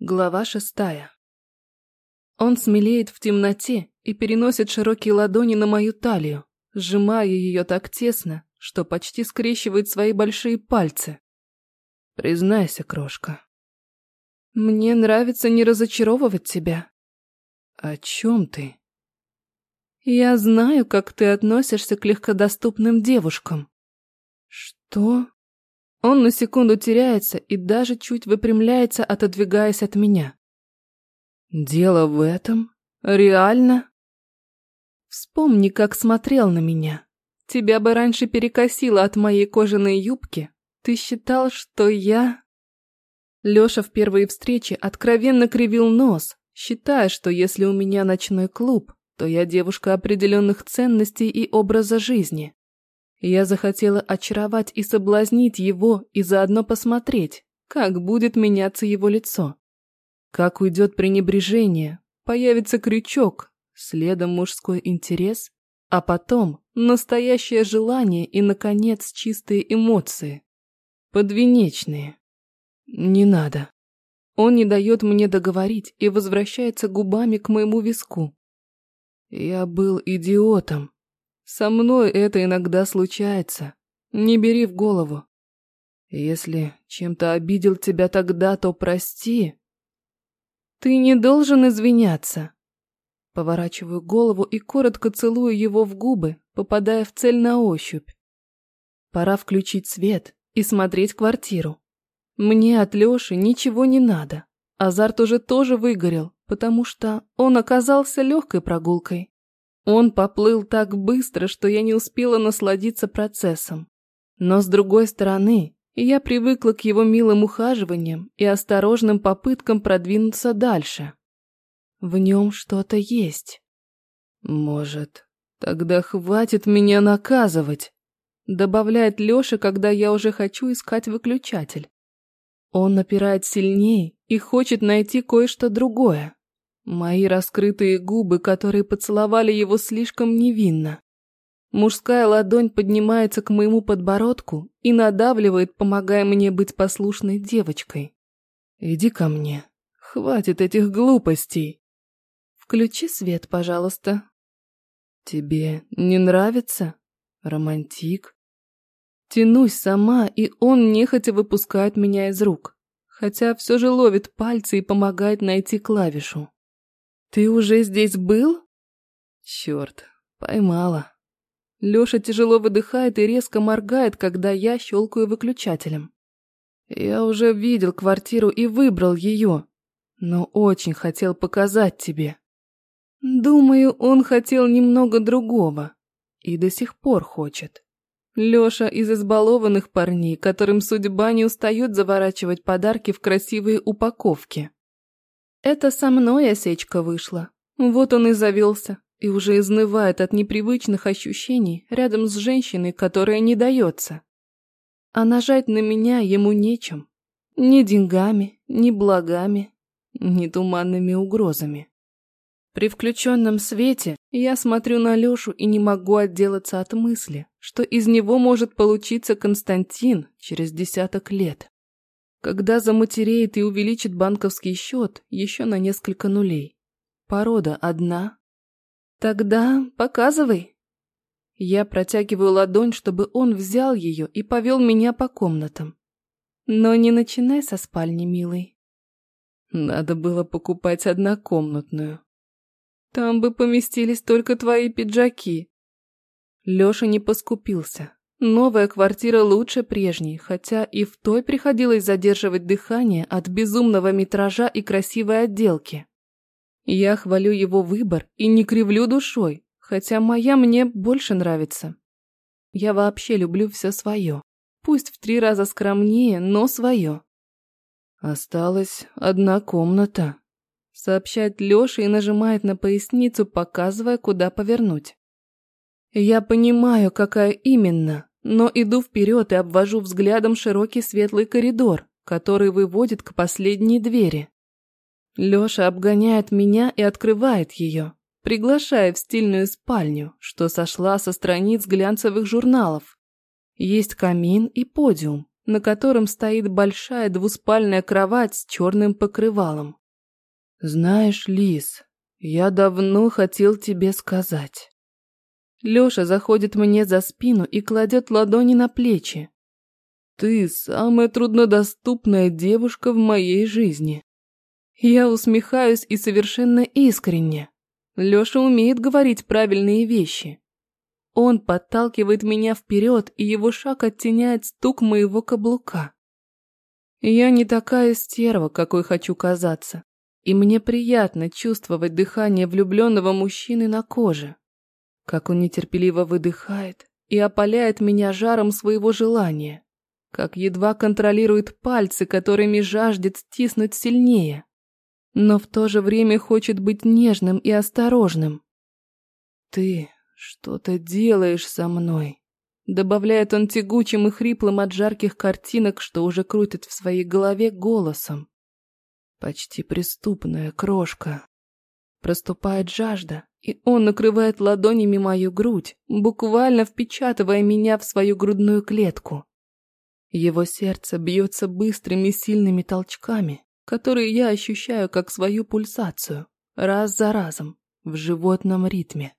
Глава шестая. Он смелеет в темноте и переносит широкие ладони на мою талию, сжимая ее так тесно, что почти скрещивает свои большие пальцы. Признайся, крошка. Мне нравится не разочаровывать тебя. О чем ты? Я знаю, как ты относишься к легкодоступным девушкам. Что? Он на секунду теряется и даже чуть выпрямляется, отодвигаясь от меня. Дело в этом? Реально? Вспомни, как смотрел на меня. Тебя бы раньше перекосило от моей кожаной юбки. Ты считал, что я... Лёша в первой встрече откровенно кривил нос, считая, что если у меня ночной клуб, то я девушка определенных ценностей и образа жизни. Я захотела очаровать и соблазнить его и заодно посмотреть, как будет меняться его лицо. Как уйдет пренебрежение, появится крючок, следом мужской интерес, а потом настоящее желание и, наконец, чистые эмоции. Подвенечные. Не надо. Он не дает мне договорить и возвращается губами к моему виску. Я был идиотом. Со мной это иногда случается. Не бери в голову. Если чем-то обидел тебя тогда, то прости. Ты не должен извиняться. Поворачиваю голову и коротко целую его в губы, попадая в цель на ощупь. Пора включить свет и смотреть квартиру. Мне от Лёши ничего не надо. Азарт уже тоже выгорел, потому что он оказался легкой прогулкой. Он поплыл так быстро, что я не успела насладиться процессом. Но с другой стороны, я привыкла к его милым ухаживаниям и осторожным попыткам продвинуться дальше. В нем что-то есть. Может, тогда хватит меня наказывать, добавляет Лёша, когда я уже хочу искать выключатель. Он напирает сильнее и хочет найти кое-что другое. Мои раскрытые губы, которые поцеловали его слишком невинно. Мужская ладонь поднимается к моему подбородку и надавливает, помогая мне быть послушной девочкой. Иди ко мне. Хватит этих глупостей. Включи свет, пожалуйста. Тебе не нравится? Романтик? Тянусь сама, и он нехотя выпускает меня из рук, хотя все же ловит пальцы и помогает найти клавишу. «Ты уже здесь был?» «Черт, поймала». Лёша тяжело выдыхает и резко моргает, когда я щелкаю выключателем. Я уже видел квартиру и выбрал ее, но очень хотел показать тебе. Думаю, он хотел немного другого и до сих пор хочет. Лёша из избалованных парней, которым судьба не устает заворачивать подарки в красивые упаковки. Это со мной осечка вышла. Вот он и завелся, и уже изнывает от непривычных ощущений рядом с женщиной, которая не дается. А нажать на меня ему нечем. Ни деньгами, ни благами, ни туманными угрозами. При включенном свете я смотрю на Лешу и не могу отделаться от мысли, что из него может получиться Константин через десяток лет когда заматереет и увеличит банковский счет еще на несколько нулей. Порода одна. Тогда показывай. Я протягиваю ладонь, чтобы он взял ее и повел меня по комнатам. Но не начинай со спальни, милый. Надо было покупать однокомнатную. Там бы поместились только твои пиджаки. Лёша не поскупился. Новая квартира лучше прежней, хотя и в той приходилось задерживать дыхание от безумного метража и красивой отделки. Я хвалю его выбор и не кривлю душой, хотя моя мне больше нравится. Я вообще люблю все свое. Пусть в три раза скромнее, но свое. Осталась одна комната, сообщает Лёша и нажимает на поясницу, показывая, куда повернуть. Я понимаю, какая именно, но иду вперед и обвожу взглядом широкий светлый коридор, который выводит к последней двери. Лёша обгоняет меня и открывает ее, приглашая в стильную спальню, что сошла со страниц глянцевых журналов. Есть камин и подиум, на котором стоит большая двуспальная кровать с черным покрывалом. «Знаешь, Лис, я давно хотел тебе сказать». Лёша заходит мне за спину и кладет ладони на плечи. «Ты самая труднодоступная девушка в моей жизни». Я усмехаюсь и совершенно искренне. Лёша умеет говорить правильные вещи. Он подталкивает меня вперед, и его шаг оттеняет стук моего каблука. Я не такая стерва, какой хочу казаться, и мне приятно чувствовать дыхание влюбленного мужчины на коже, как он нетерпеливо выдыхает и опаляет меня жаром своего желания, как едва контролирует пальцы, которыми жаждет стиснуть сильнее, но в то же время хочет быть нежным и осторожным. Ты «Что ты делаешь со мной?» Добавляет он тягучим и хриплым от жарких картинок, что уже крутит в своей голове голосом. Почти преступная крошка. Проступает жажда, и он накрывает ладонями мою грудь, буквально впечатывая меня в свою грудную клетку. Его сердце бьется быстрыми сильными толчками, которые я ощущаю как свою пульсацию, раз за разом, в животном ритме.